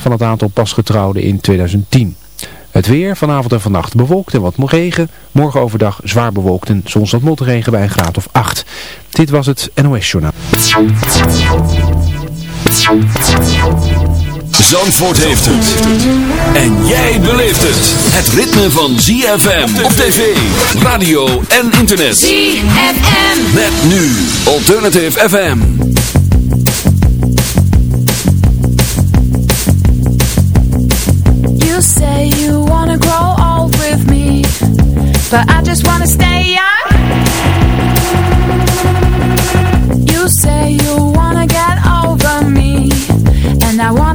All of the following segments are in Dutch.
van het aantal pasgetrouwden in 2010. Het weer, vanavond en vannacht bewolkt en wat regen. Morgen overdag zwaar bewolkt en soms wat motregen bij een graad of 8. Dit was het NOS Journaal. Zandvoort heeft het. En jij beleeft het. Het ritme van ZFM op tv, radio en internet. ZFM. Met nu Alternative FM. Say you wanna grow old with me. But I just wanna stay young. You say you wanna get over me And I wanna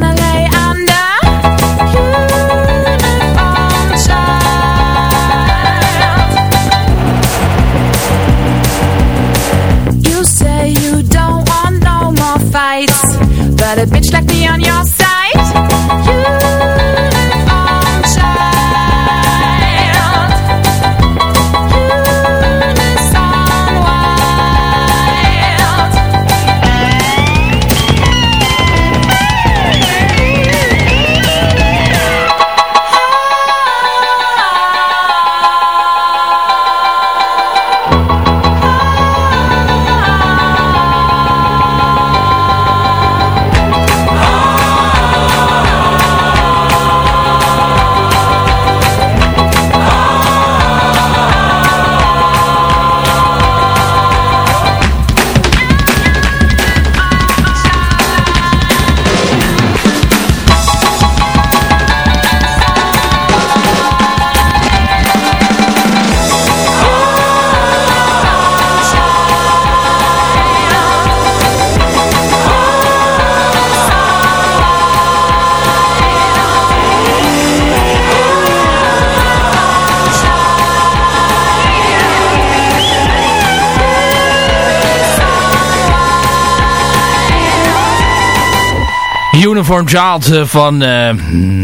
Uniform Child eh, van, eh,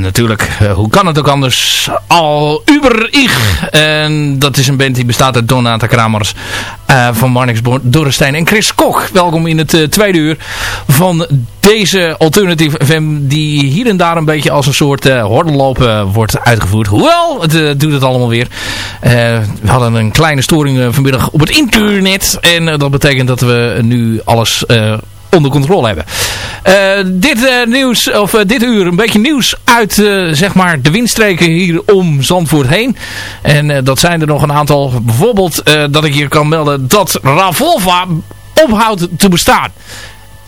natuurlijk, eh, hoe kan het ook anders, Al Uber Ich. En dat is een band die bestaat uit Donata Kramers eh, van Marnix Dorrestein en Chris Kok. Welkom in het tweede uur van deze Alternative FM die hier en daar een beetje als een soort uh, hordenlopen wordt uitgevoerd. Hoewel, het uh, doet het allemaal weer. Uh, we hadden een kleine storing vanmiddag op het internet. En dat betekent dat we nu alles onder controle hebben. Uh, dit uh, nieuws, of uh, dit uur, een beetje nieuws uit zeg maar de windstreken hier om Zandvoort heen. En dat zijn er nog een aantal. Bijvoorbeeld dat ik hier kan melden dat Ravolva ophoudt te bestaan.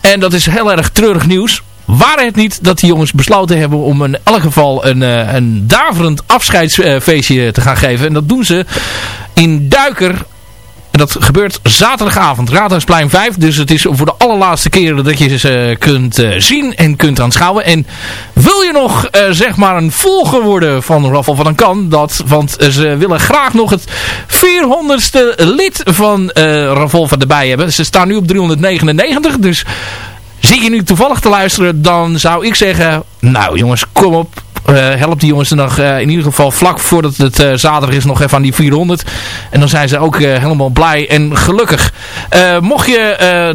En dat is heel erg treurig nieuws. Waar het niet dat die jongens besloten hebben om in elk geval een, een daverend afscheidsfeestje te gaan geven. En dat doen ze in Duiker en dat gebeurt zaterdagavond, Raadhuisplein 5. Dus het is voor de allerlaatste keer dat je ze kunt uh, zien en kunt aanschouwen. En wil je nog uh, zeg maar een volger worden van Raffel van dan kan dat. Want uh, ze willen graag nog het 400ste lid van Raffel van erbij hebben. Ze staan nu op 399, dus... Zie je nu toevallig te luisteren, dan zou ik zeggen... Nou jongens, kom op, uh, help die jongens nog uh, in ieder geval vlak voordat het uh, zaterdag is nog even aan die 400. En dan zijn ze ook helemaal blij en gelukkig. mocht je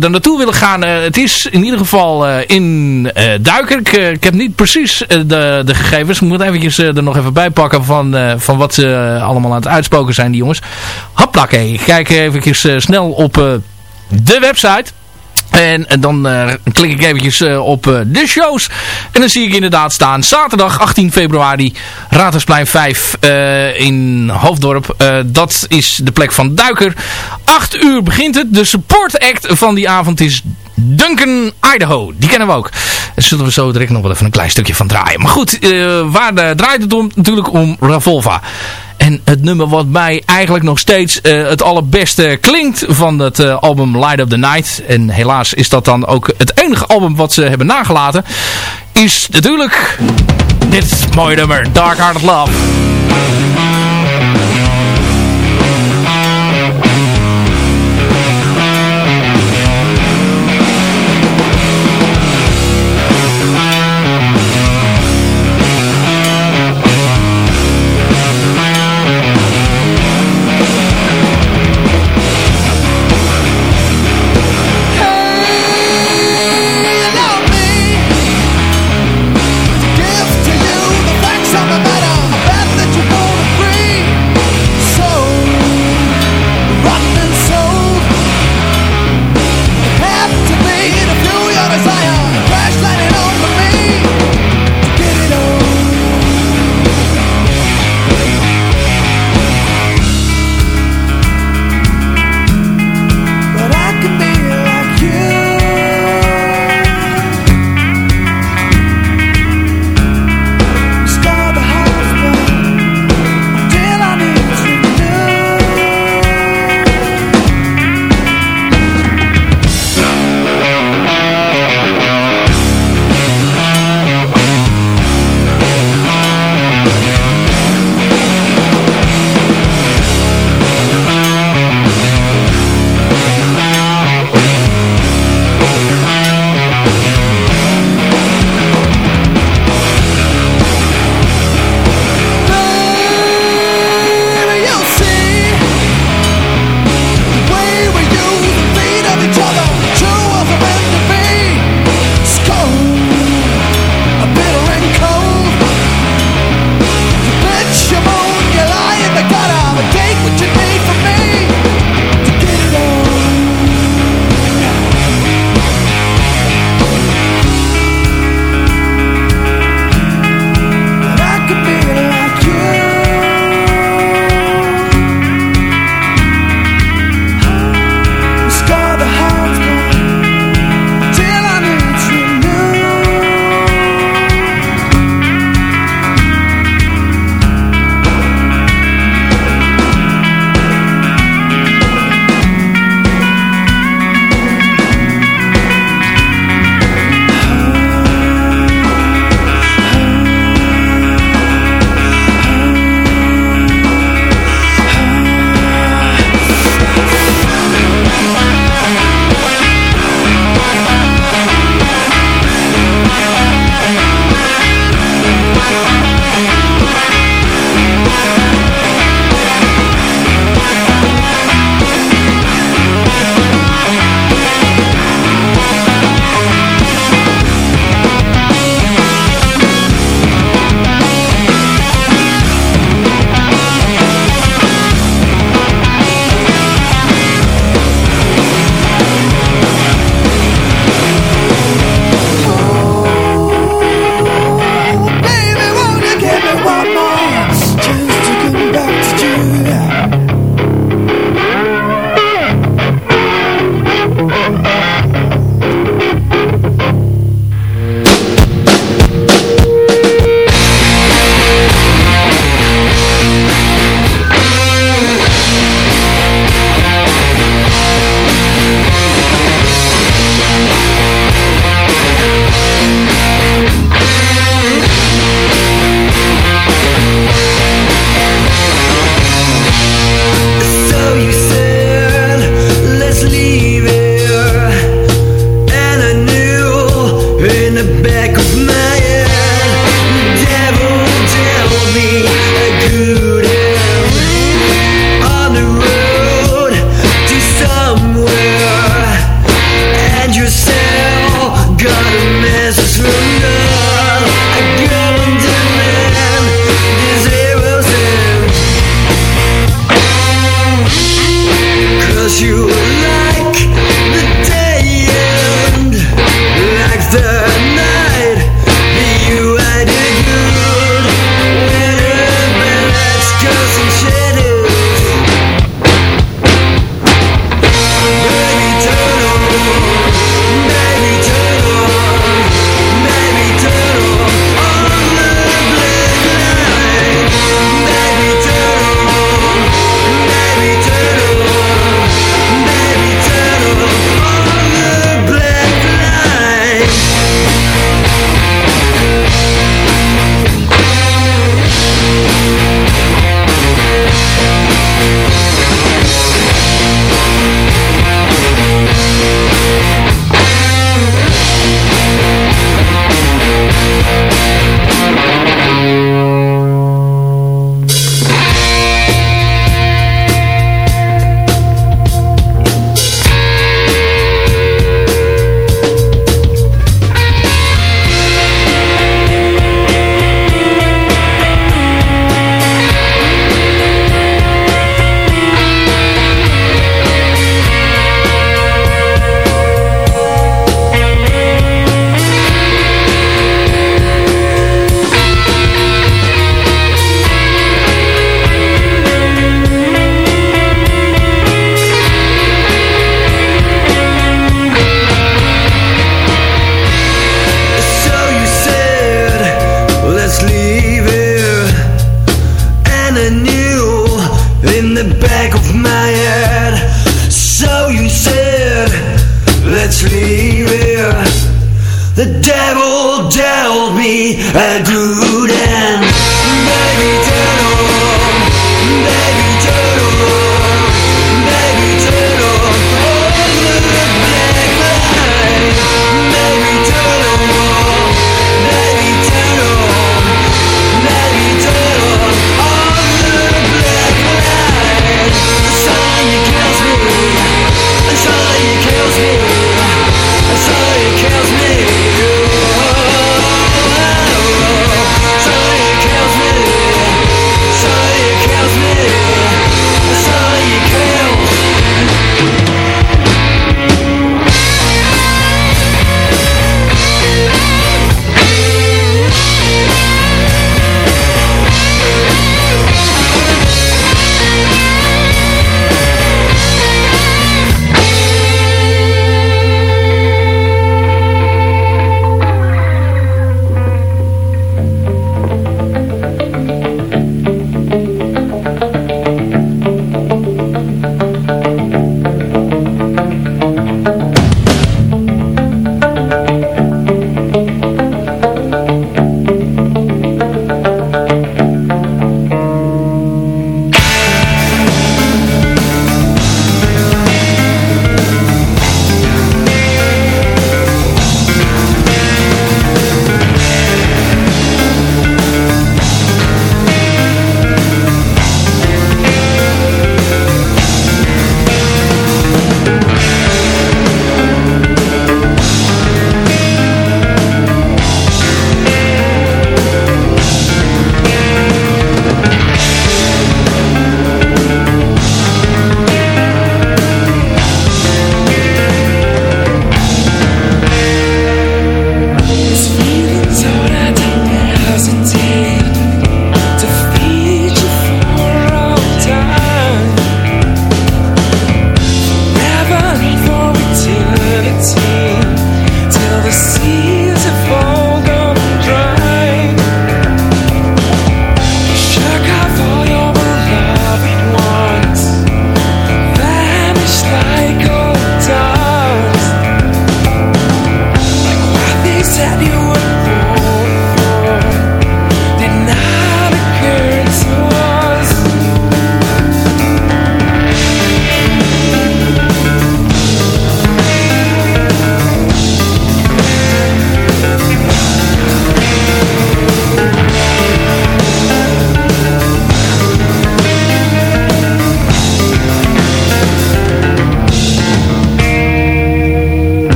er naartoe willen gaan, het is in ieder geval in Duiker. Ik, heb niet precies de, de gegevens. Ik moet eventjes er nog even bij pakken van, van wat ze allemaal aan het uitspoken zijn, die jongens. Hopplakke, ik kijk even snel op de website. En, en dan uh, klik ik eventjes uh, op de shows. En dan zie ik inderdaad staan. Zaterdag 18 februari. Ratersplein 5 in Hoofddorp. dat is de plek van Duiker. 8 uur begint het. De support act van die avond is Duncan Idaho. Die kennen we ook. Daar zullen we zo direct nog wel even een klein stukje van draaien. Maar goed, waar draait het om? Natuurlijk om Ravolva. En het nummer wat mij eigenlijk nog steeds uh, het allerbeste klinkt van het album Light of the Night. En helaas is dat dan ook het enige album wat ze hebben nagelaten. Is natuurlijk dit mooie nummer, Dark Hearted Love.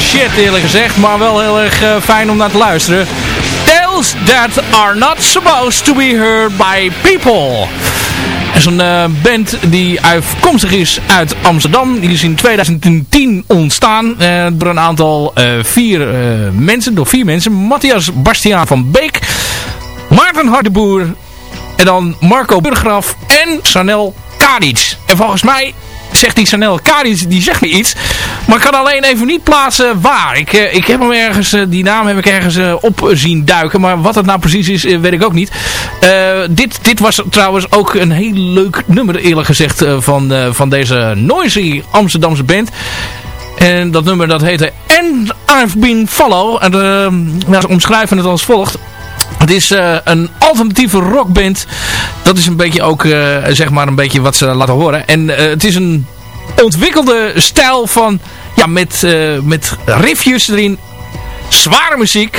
Shit eerlijk gezegd. Maar wel heel erg fijn om naar te luisteren. Tales that are not supposed to be heard by people. is een band die afkomstig is uit Amsterdam. Die is in 2010 ontstaan. Uh, door een aantal vier mensen, door vier mensen. Matthias Bastiaan van Beek. Maarten Hardeboer. En dan Marco Burgraf en Sanel Kadic. En volgens mij zegt die Sanel Kadic, die zegt me iets. Maar ik kan alleen even niet plaatsen waar. Ik, eh, ik heb hem ergens, eh, die naam heb ik ergens uh, op zien duiken. Maar wat het nou precies is, weet ik ook niet. dit, dit was trouwens ook een heel leuk nummer eerlijk gezegd van, van deze noisy Amsterdamse band. En dat nummer dat heette And I've Been Follow. En uh, omschrijven het als volgt. Het is uh, een alternatieve rockband. Dat is een beetje ook, uh, zeg maar, een beetje wat ze laten horen. En uh, het is een ontwikkelde stijl van, ja, met, met riffjes erin. Zware muziek.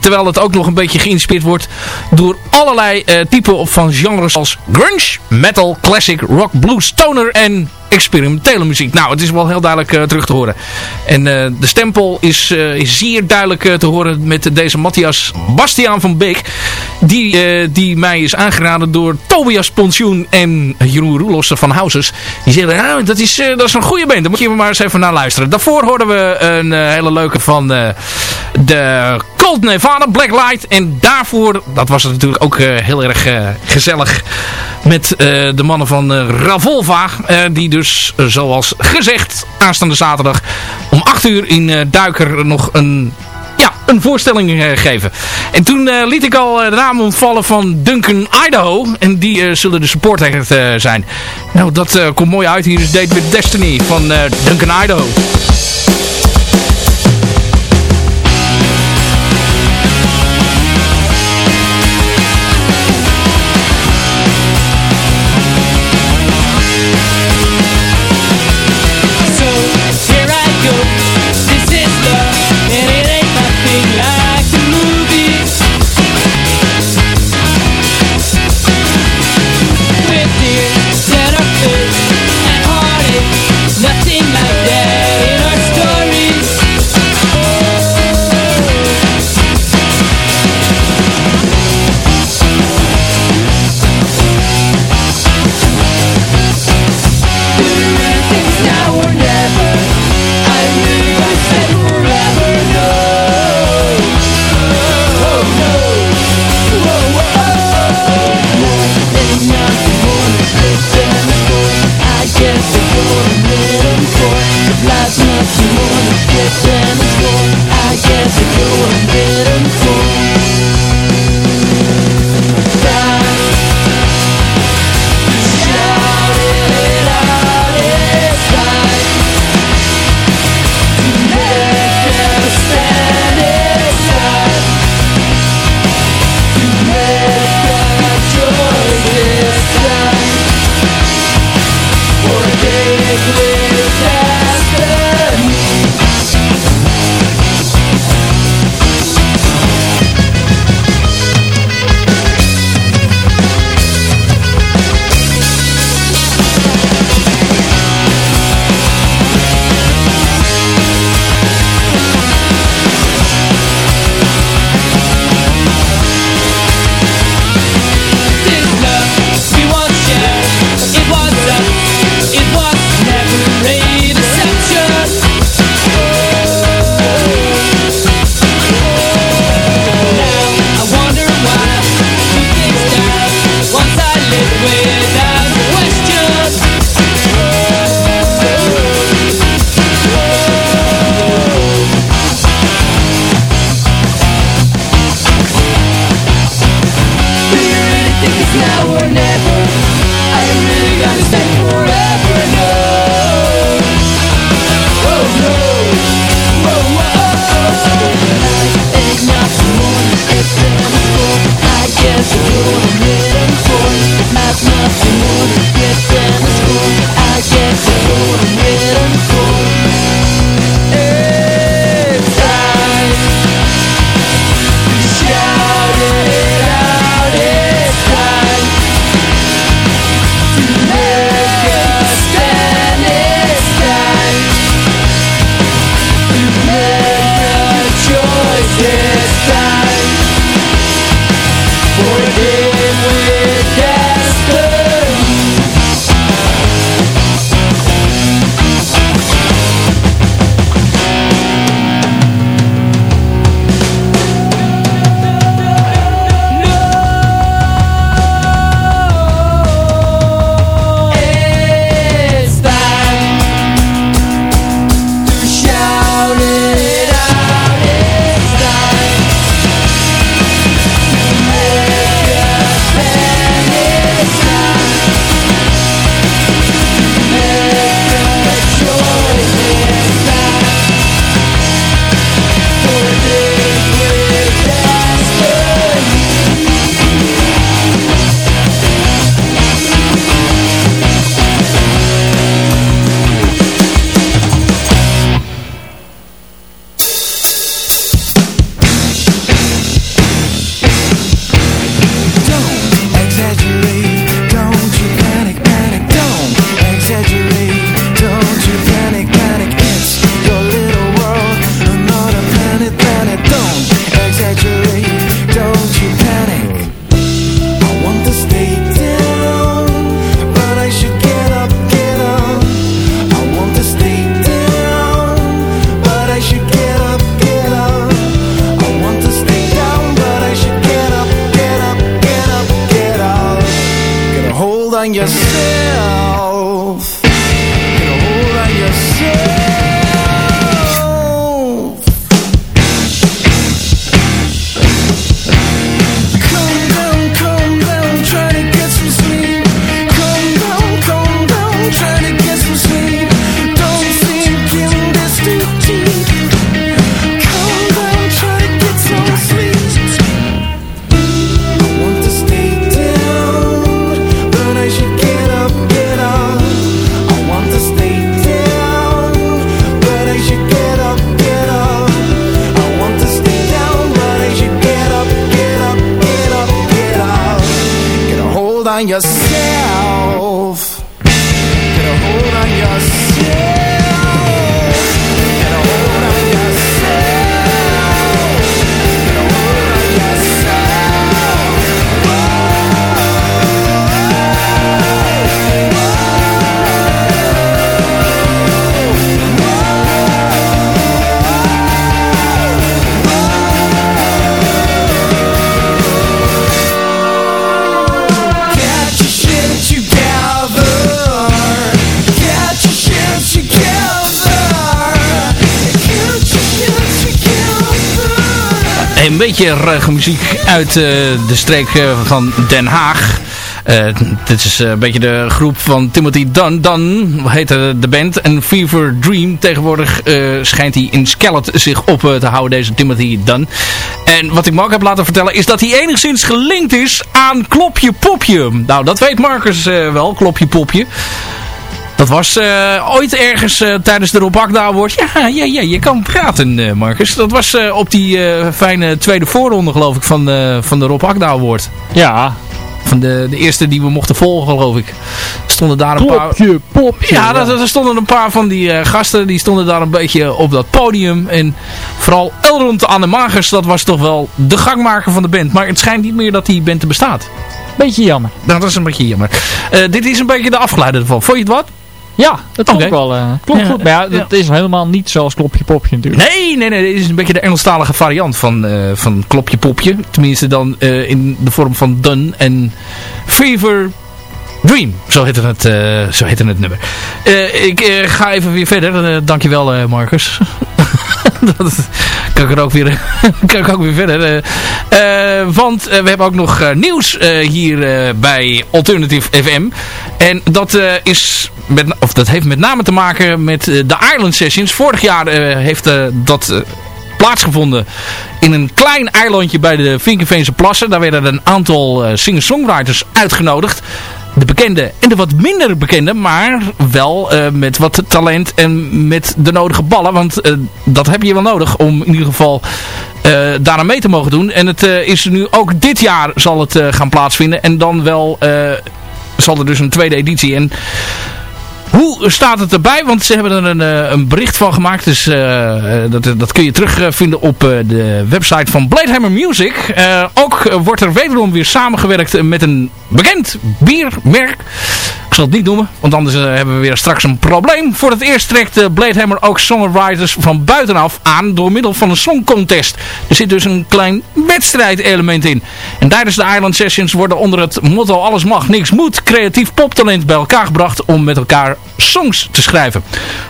terwijl het ook nog een beetje geïnspireerd wordt door allerlei typen van genres als grunge, metal, classic, rock, blues, stoner en experimentele muziek. Nou, het is wel heel duidelijk uh, terug te horen. En uh, de stempel is, is zeer duidelijk te horen met deze Matthias Bastiaan van Beek. Die, die mij is aangeraden door Tobias Pontjoen en Jeroen Roelofsen van Houses. Die zeggen, nou, dat is, dat is een goede band. Daar moet je maar eens even naar luisteren. Daarvoor hoorden we een hele leuke van de Cold Nevada Black Light. En daarvoor, dat was natuurlijk ook heel erg gezellig met de mannen van Ravolva. die dus eh, zoals gezegd aanstaande zaterdag om 8 uur in Duiker nog een, ja, een voorstelling geven. En toen liet ik al de naam ontvallen van Duncan Idaho. En die zullen de support zijn. Nou, dat komt mooi uit. Hier is Date with Destiny van Duncan Idaho. Beetje muziek uit uh, de streek uh, van Den Haag. Uh, dit is een beetje de groep van Timothy Dunn. Dunn heet de band. En Fever Dream. Tegenwoordig schijnt hij in Skelet zich op te houden, deze Timothy Dunn. En wat ik Mark heb laten vertellen is dat hij enigszins gelinkt is aan Klopje Popje. Nou, dat weet Marcus wel, Klopje Popje. Dat was uh, ooit ergens uh, tijdens de Rob Akda Award. Ja, ja, ja, je kan praten, uh, Marcus. Dat was op die fijne tweede voorronde, geloof ik, van, van de Rob Akda Award. Ja. Van de, de eerste die we mochten volgen, geloof ik. Stonden daar een popje, paar... Popje, Ja, er, er stonden een paar van die gasten. Die stonden daar een beetje op dat podium. En vooral Elrond Anne Magers, dat was toch wel de gangmaker van de band. Maar het schijnt niet meer dat die band er bestaat. Beetje jammer. Nou, dat is een beetje jammer. dit is een beetje de afgeleide ervan. Vond je het wat? Ja, dat klopt okay. wel. Uh, klopt goed. Maar ja, ja. is helemaal niet zoals Klopje Popje natuurlijk. Nee, nee, nee. Dit is een beetje de Engelstalige variant van, uh, van Klopje Popje. Tenminste dan uh, in de vorm van Dun en Fever Dream. Zo heette het, zo heette het nummer. ik ga even weer verder. dankjewel Marcus. dat kan ik er ook weer, kan ik ook weer verder. Uh, want uh, we hebben ook nog nieuws hier bij Alternative FM. En dat, is met, of dat heeft met name te maken met de Island Sessions. Vorig jaar heeft dat plaatsgevonden in een klein eilandje bij de Vinkenveense Plassen. Daar werden een aantal singer-songwriters uitgenodigd de bekende en de wat minder bekende, maar wel uh, met wat talent en met de nodige ballen. Want uh, dat heb je wel nodig om in ieder geval uh, daaraan mee te mogen doen. En het is nu ook dit jaar zal het gaan plaatsvinden. En dan wel zal er dus een tweede editie. En hoe staat het erbij? Want ze hebben er een, een bericht van gemaakt. Dus uh, dat, dat kun je terugvinden op de website van Bladehammer Music. Ook wordt er wederom weer samengewerkt met een bekend biermerk. Ik zal het niet noemen, want anders uh, hebben we weer straks een probleem. Voor het eerst trekt uh, Bladehammer ook songwriters van buitenaf aan door middel van een songcontest. Er zit dus een klein wedstrijdelement in. En tijdens de Island Sessions worden onder het motto alles mag, niks moet creatief poptalent bij elkaar gebracht om met elkaar songs te schrijven.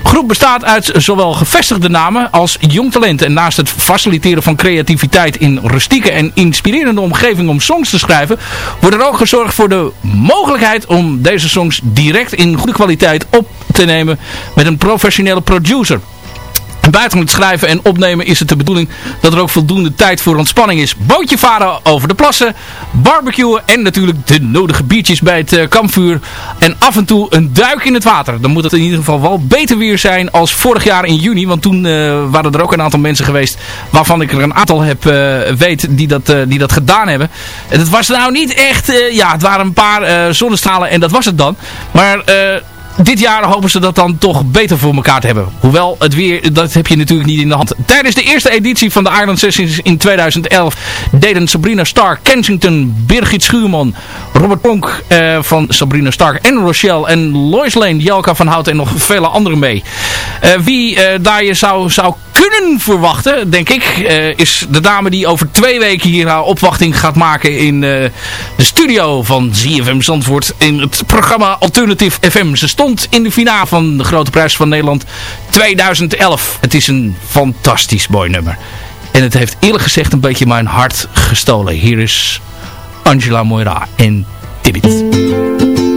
De groep bestaat uit zowel gevestigde namen als jong talent. En naast het faciliteren van creativiteit in rustieke en inspirerende omgeving om songs te schrijven, wordt er ook gezorgd voor de mogelijkheid om deze songs direct in goede kwaliteit op te nemen met een professionele producer. En buiten het schrijven en opnemen is het de bedoeling dat er ook voldoende tijd voor ontspanning is. Bootje varen over de plassen, barbecuen en natuurlijk de nodige biertjes bij het uh, kampvuur. En af en toe een duik in het water. Dan moet het in ieder geval wel beter weer zijn als vorig jaar in juni. Want toen uh, waren er ook een aantal mensen geweest waarvan ik er een aantal heb uh, weet die dat, die dat gedaan hebben. En het was nou niet echt, ja het waren een paar zonnestralen en dat was het dan. Maar dit jaar hopen ze dat dan toch beter voor elkaar te hebben. Hoewel het weer, dat heb je natuurlijk niet in de hand. Tijdens de eerste editie van de Ireland Sessions in 2011 deden Sabrina Stark, Kensington, Birgit Schuurman, Robert Plonk uh, van Sabrina Stark en Rochelle en Lois Lane, Jelka van Hout en nog vele anderen mee. Uh, wie uh, daar je zou, zou kunnen verwachten, denk ik, is de dame die over twee weken hier haar opwachting gaat maken in de studio van ZFM Zandvoort in het programma Alternative FM. Ze stond in de finale van de Grote Prijs van Nederland 2011. Het is een fantastisch mooi nummer. En het heeft eerlijk gezegd een beetje mijn hart gestolen. Hier is Angela Moira en Tibbit.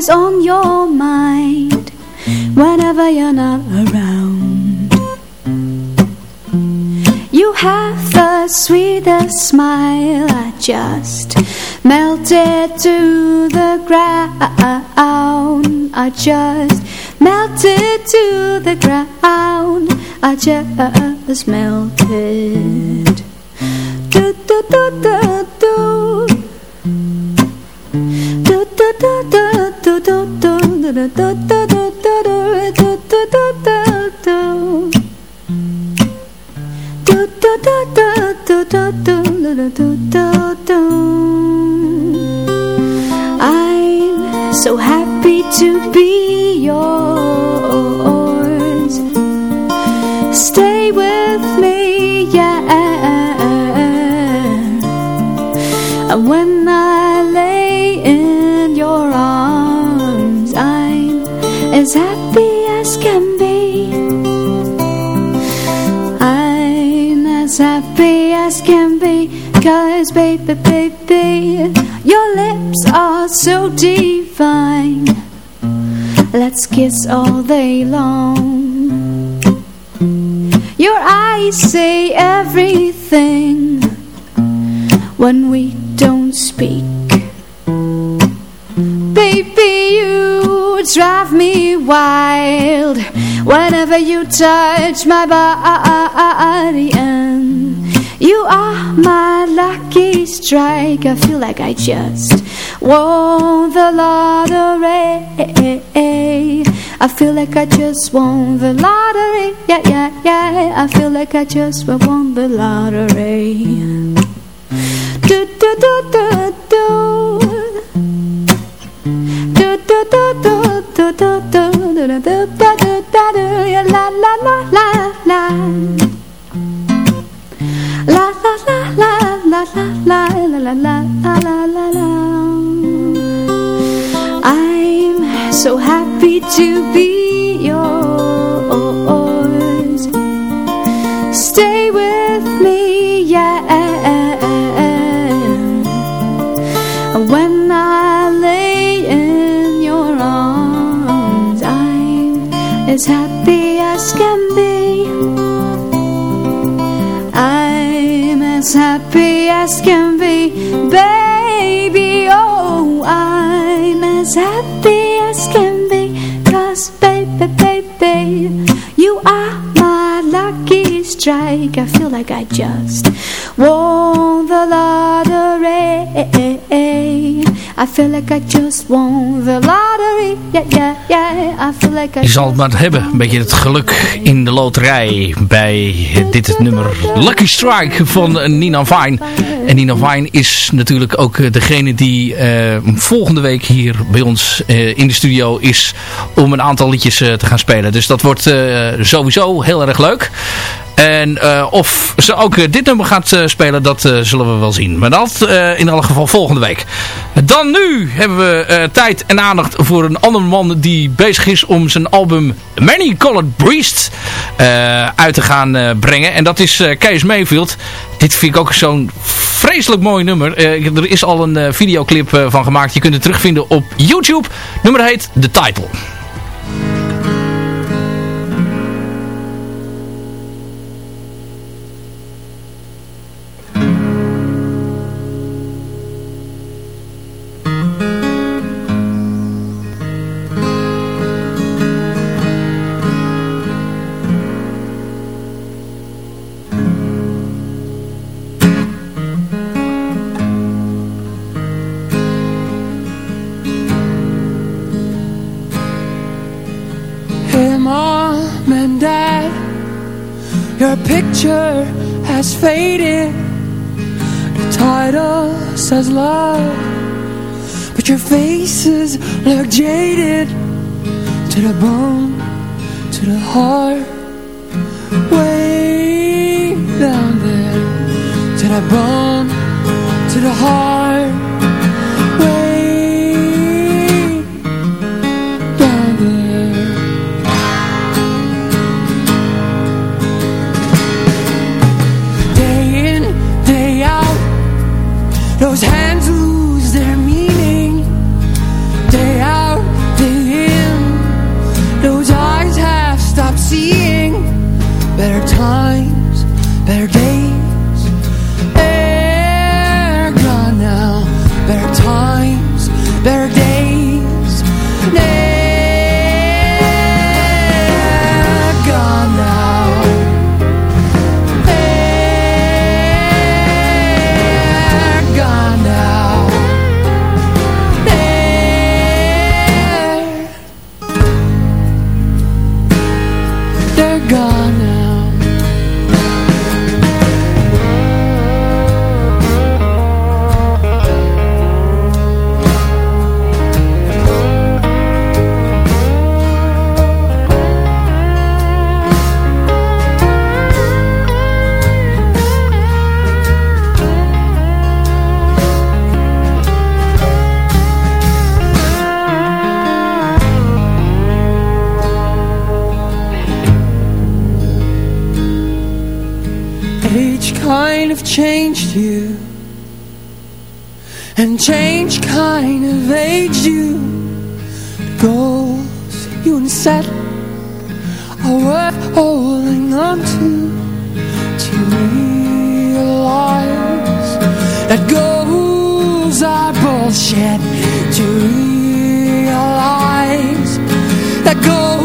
Is on your mind whenever you're not around. You have the sweetest smile, I just melted to the ground. I just melted to the ground. I just melted. And when I lay in your arms, I'm as happy as can be. I'm as happy as can be. Cause baby, baby, your lips are so divine. Let's kiss all day long. Your eyes say everything when we wild. Whenever you touch my body And you are my lucky strike. I feel like I just won the lottery. I feel like I just won the lottery. Yeah, yeah, yeah. I feel like I just won the lottery. Do, do, do, do, do. I'm so happy to be yours. Stay with me, yeah. As happy as can be. I'm as happy as can be Baby, oh I'm as happy as can be. Cause baby, baby You are my lucky strike. I feel like I just won the lottery I feel like I just won the lottery Yeah, yeah, yeah I Je zal het maar hebben, een beetje het geluk in de loterij bij dit nummer Lucky Strike van Nina Vine. En Nina Vine is natuurlijk ook degene die uh, volgende week hier bij ons uh, in de studio is om een aantal liedjes uh, te gaan spelen. Dus dat wordt sowieso heel erg leuk. En uh, of ze ook uh, dit nummer gaat uh, spelen, dat zullen we wel zien. Maar dat in elk geval volgende week. Dan nu hebben we tijd en aandacht voor een andere man die bezig is om zijn album Many Colored Beast uit te gaan brengen. En dat is Kees Mayfield. Dit vind ik ook zo'n vreselijk mooi nummer. er is al een videoclip van gemaakt. Je kunt het terugvinden op YouTube. Nummer heet The Title. Faded. The title says love But your faces look jaded. To the bone, to the heart Way down there. To the bone, to the heart shed to realize that gold.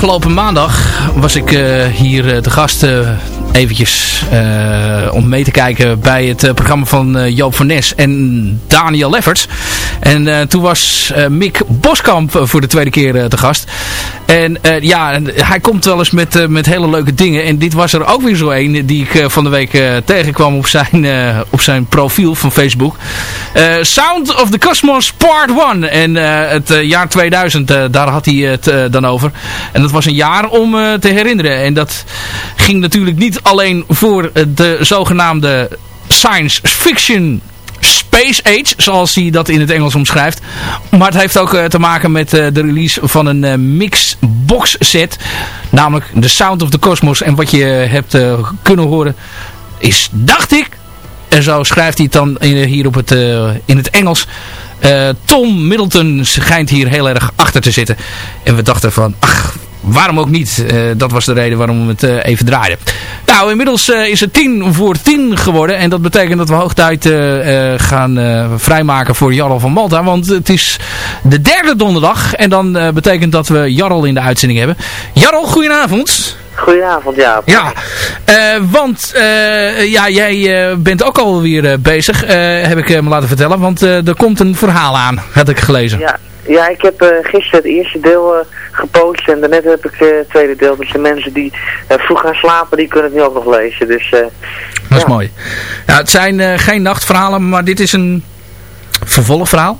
Afgelopen maandag was ik hier te gast eventjes om mee te kijken bij het programma van Joop van Nes en Daniel Lefferts. En toen was Mick Boskamp voor de tweede keer te gast. En ja, hij komt wel eens met, met hele leuke dingen. En dit was er ook weer zo een die ik van de week tegenkwam op zijn, op zijn profiel van Facebook. Sound of the Cosmos Part 1. En het jaar 2000, daar had hij het dan over. En dat was een jaar om te herinneren. En dat ging natuurlijk niet alleen voor de zogenaamde science fiction Space Age, zoals hij dat in het Engels omschrijft. Maar het heeft ook te maken met de release van een mix box set. Namelijk The Sound of the Cosmos. En wat je hebt kunnen horen is, dacht ik, en zo schrijft hij het dan hier op het, in het Engels... Tom Middleton schijnt hier heel erg achter te zitten. En we dachten van, ach, waarom ook niet? Uh, dat was de reden waarom we het uh, even draaiden. Nou, inmiddels is het tien voor tien geworden. En dat betekent dat we hoog tijd gaan vrijmaken voor Jarl van Malta. Want het is de derde donderdag. En dan betekent dat we Jarl in de uitzending hebben. Jarl, goedenavond. Goedenavond, ja. Ja, want uh, ja, jij uh, bent ook alweer bezig, heb ik me laten vertellen. Want er komt een verhaal aan, had ik gelezen. Ja, ja ik heb gisteren het eerste deel gepost en daarnet heb ik het tweede deel. Dus de mensen die vroeg gaan slapen, die kunnen het nu ook nog lezen. Dus, Dat is mooi. Ja, het zijn geen nachtverhalen, maar dit is een vervolgverhaal.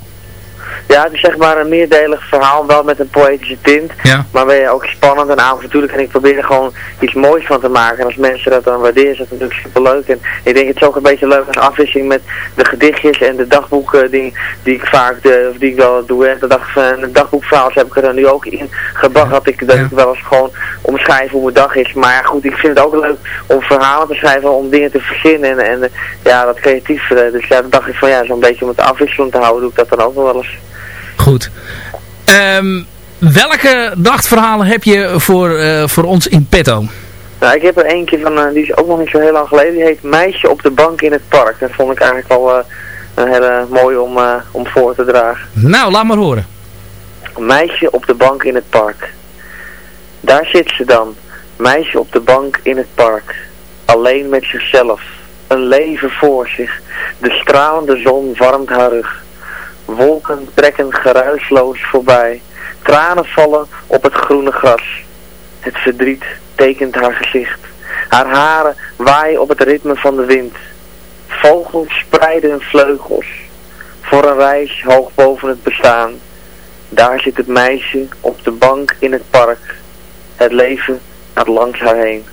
Ja, het is zeg maar een meerdelig verhaal, wel met een poëtische tint. Ja. Maar ben je ook spannend en avontuurlijk. En ik probeer er gewoon iets moois van te maken. En als mensen dat dan waarderen, is dat natuurlijk super leuk. En ik denk het is ook een beetje leuk als afwisseling met de gedichtjes en de dagboeken die, die ik vaak, de, of die ik wel doe. En de, dag, de dagboekverhaal heb ik er dan nu ook in gebracht. Dat ik, dat ik wel eens gewoon omschrijven hoe mijn dag is. Maar ja, goed, ik vind het ook leuk om verhalen te schrijven, om dingen te verzinnen. En, en ja, dat creatief. Dus ja, dan dacht ik van ja, zo'n beetje om het afwisseling te houden, doe ik dat dan ook wel eens. Goed. Um, welke nachtverhalen heb je voor, uh, voor ons in petto? Nou, ik heb er eentje van, uh, die is ook nog niet zo heel lang geleden. Die heet Meisje op de bank in het park. Dat vond ik eigenlijk wel uh, een hele mooie om, om voor te dragen. Nou, laat maar horen. Meisje op de bank in het park. Daar zit ze dan. Meisje op de bank in het park. Alleen met zichzelf. Een leven voor zich. De stralende zon warmt haar rug. Wolken trekken geruisloos voorbij. Tranen vallen op het groene gras. Het verdriet tekent haar gezicht. Haar haren waaien op het ritme van de wind. Vogels spreiden hun vleugels. Voor een reis hoog boven het bestaan. Daar zit het meisje op de bank in het park. Het leven gaat langs haar heen.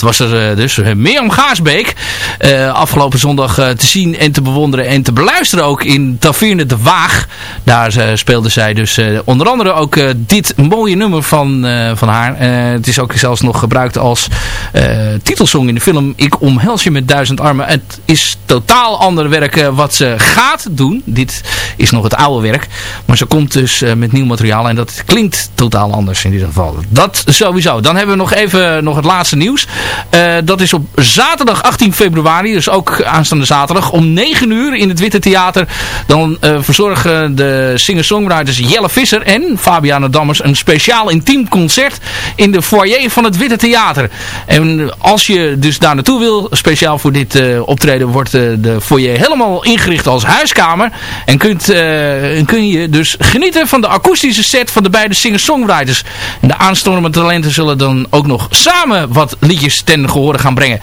Dat was er uh, dus. Uh, Mirjam Gaasbeek. Uh, afgelopen zondag te zien en te bewonderen en te beluisteren ook in Taverne de Waag. Daar speelde zij dus onder andere ook dit mooie nummer van, van haar. het is ook zelfs nog gebruikt als titelsong in de film Ik omhels je met duizend armen. Het is totaal ander werk wat ze gaat doen. Dit is nog het oude werk. Maar ze komt dus met nieuw materiaal en dat klinkt totaal anders in ieder geval. Dat sowieso. Dan hebben we nog even nog het laatste nieuws. Dat is op zaterdag 18 februari, dus ook aanstaande zaterdag, om 9 uur in het Witte Theater. Dan verzorgen de singer-songwriters Jelle Visser en Fabiana Dammers een speciaal intiem concert in de foyer van het Witte Theater. Als je dus daar naartoe wil, speciaal voor dit uh, optreden, wordt de foyer helemaal ingericht als huiskamer. En kunt, kun je dus genieten van de akoestische set van de beide singer-songwriters. En de aanstormende talenten zullen dan ook nog samen wat liedjes ten gehore gaan brengen.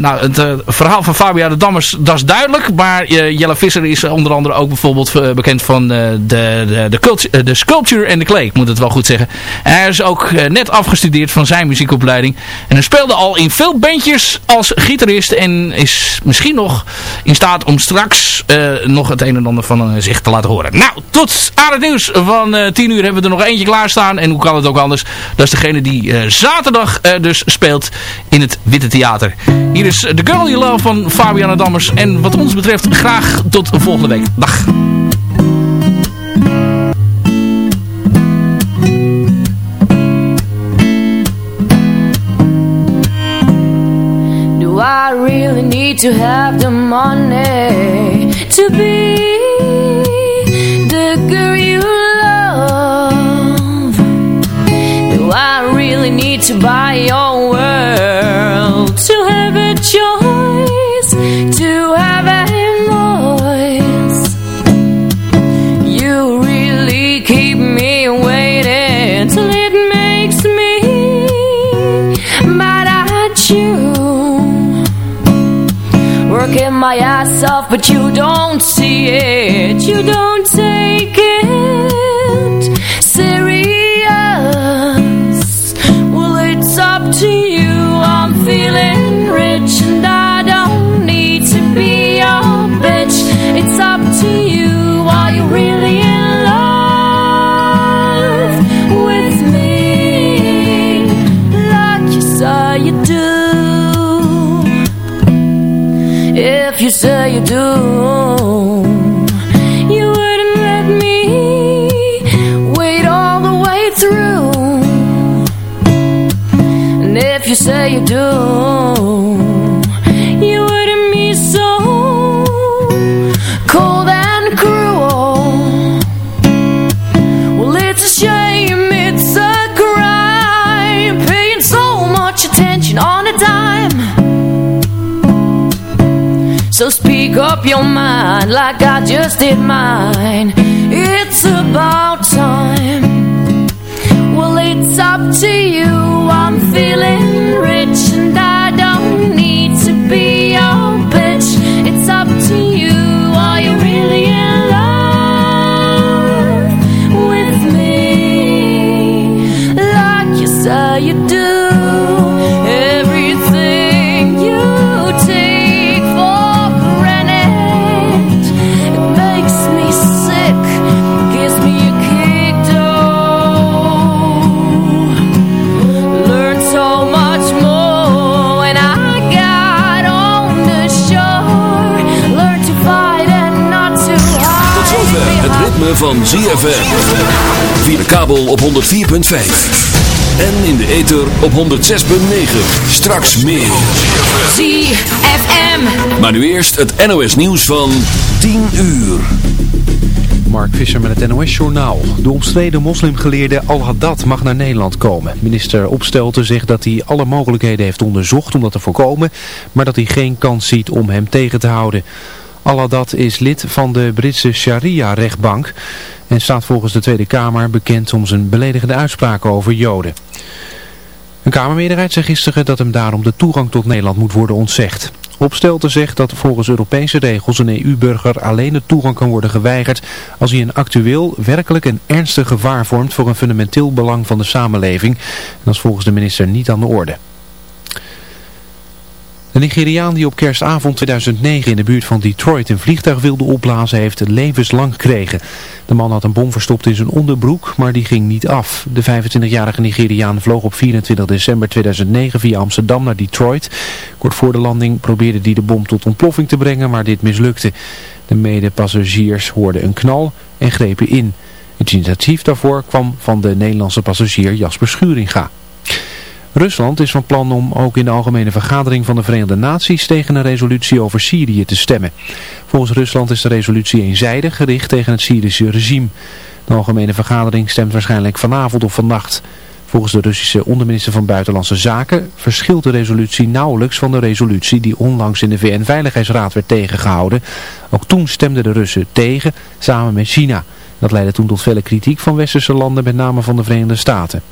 Nou, het verhaal van Fabia de Dammers, dat is duidelijk. Maar Jelle Visser is onder andere ook bijvoorbeeld bekend van de, de, de, culture, Sculpture en de Clay. Ik moet het wel goed zeggen. En hij is ook net afgestudeerd van zijn muziekopleiding. En speelde al in veel bandjes als gitarist. En is misschien nog in staat om straks nog het een en ander van zich te laten horen. Nou, tot aan het nieuws van 10 uur hebben we er nog eentje klaarstaan. En hoe kan het ook anders? Dat is degene die zaterdag dus speelt in het Witte Theater. Hier is The Girl You Love van Fabiana Dammers. En wat ons betreft graag tot volgende week. Dag. I really need to have the money to be the girl you love? Do I really need to buy your world to have a choice, my ass off, but you don't see it. You don't take it serious. Well, it's up to you. I'm feeling rich, and I don't need to be your bitch. It's up to you. Are you really say you do, you wouldn't let me wait all the way through. And if you say you do, Speak up your mind like I just did mine. It's about time. Well, it's up to you. I'm feeling rich ritme van ZFM. Via de kabel op 104.5. En in de ether op 106.9. Straks meer. ZFM Maar nu eerst het NOS nieuws van 10 uur. Mark Visser met het NOS-journaal. De omstreden moslimgeleerde Al-Haddad mag naar Nederland komen. Minister Opstelten zegt dat hij alle mogelijkheden heeft onderzocht om dat te voorkomen, maar dat hij geen kans ziet om hem tegen te houden. Al-Haddad is lid van de Britse Sharia-rechtbank en staat volgens de Tweede Kamer bekend om zijn beledigende uitspraken over Joden. Een Kamermeerderheid zei gisteren dat hem daarom de toegang tot Nederland moet worden ontzegd. Opstelten zegt dat volgens Europese regels een EU-burger alleen de toegang kan worden geweigerd als hij een actueel, werkelijk en ernstig gevaar vormt voor een fundamenteel belang van de samenleving. En dat is volgens de minister niet aan de orde. De Nigeriaan die op kerstavond 2009 in de buurt van Detroit een vliegtuig wilde opblazen heeft levenslang gekregen. De man had een bom verstopt in zijn onderbroek, maar die ging niet af. De 25-jarige Nigeriaan vloog op 24 december 2009 via Amsterdam naar Detroit. Kort voor de landing probeerde hij de bom tot ontploffing te brengen, maar dit mislukte. De medepassagiers hoorden een knal en grepen in. Het initiatief daarvoor kwam van de Nederlandse passagier Jasper Schuringa. Rusland is van plan om ook in de algemene vergadering van de Verenigde Naties tegen een resolutie over Syrië te stemmen. Volgens Rusland is de resolutie eenzijdig gericht tegen het Syrische regime. De algemene vergadering stemt waarschijnlijk vanavond of vannacht. Volgens de Russische onderminister van Buitenlandse Zaken verschilt de resolutie nauwelijks van de resolutie die onlangs in de VN-veiligheidsraad werd tegengehouden. Ook toen stemden de Russen tegen, samen met China. Dat leidde toen tot vele kritiek van westerse landen, met name van de Verenigde Staten.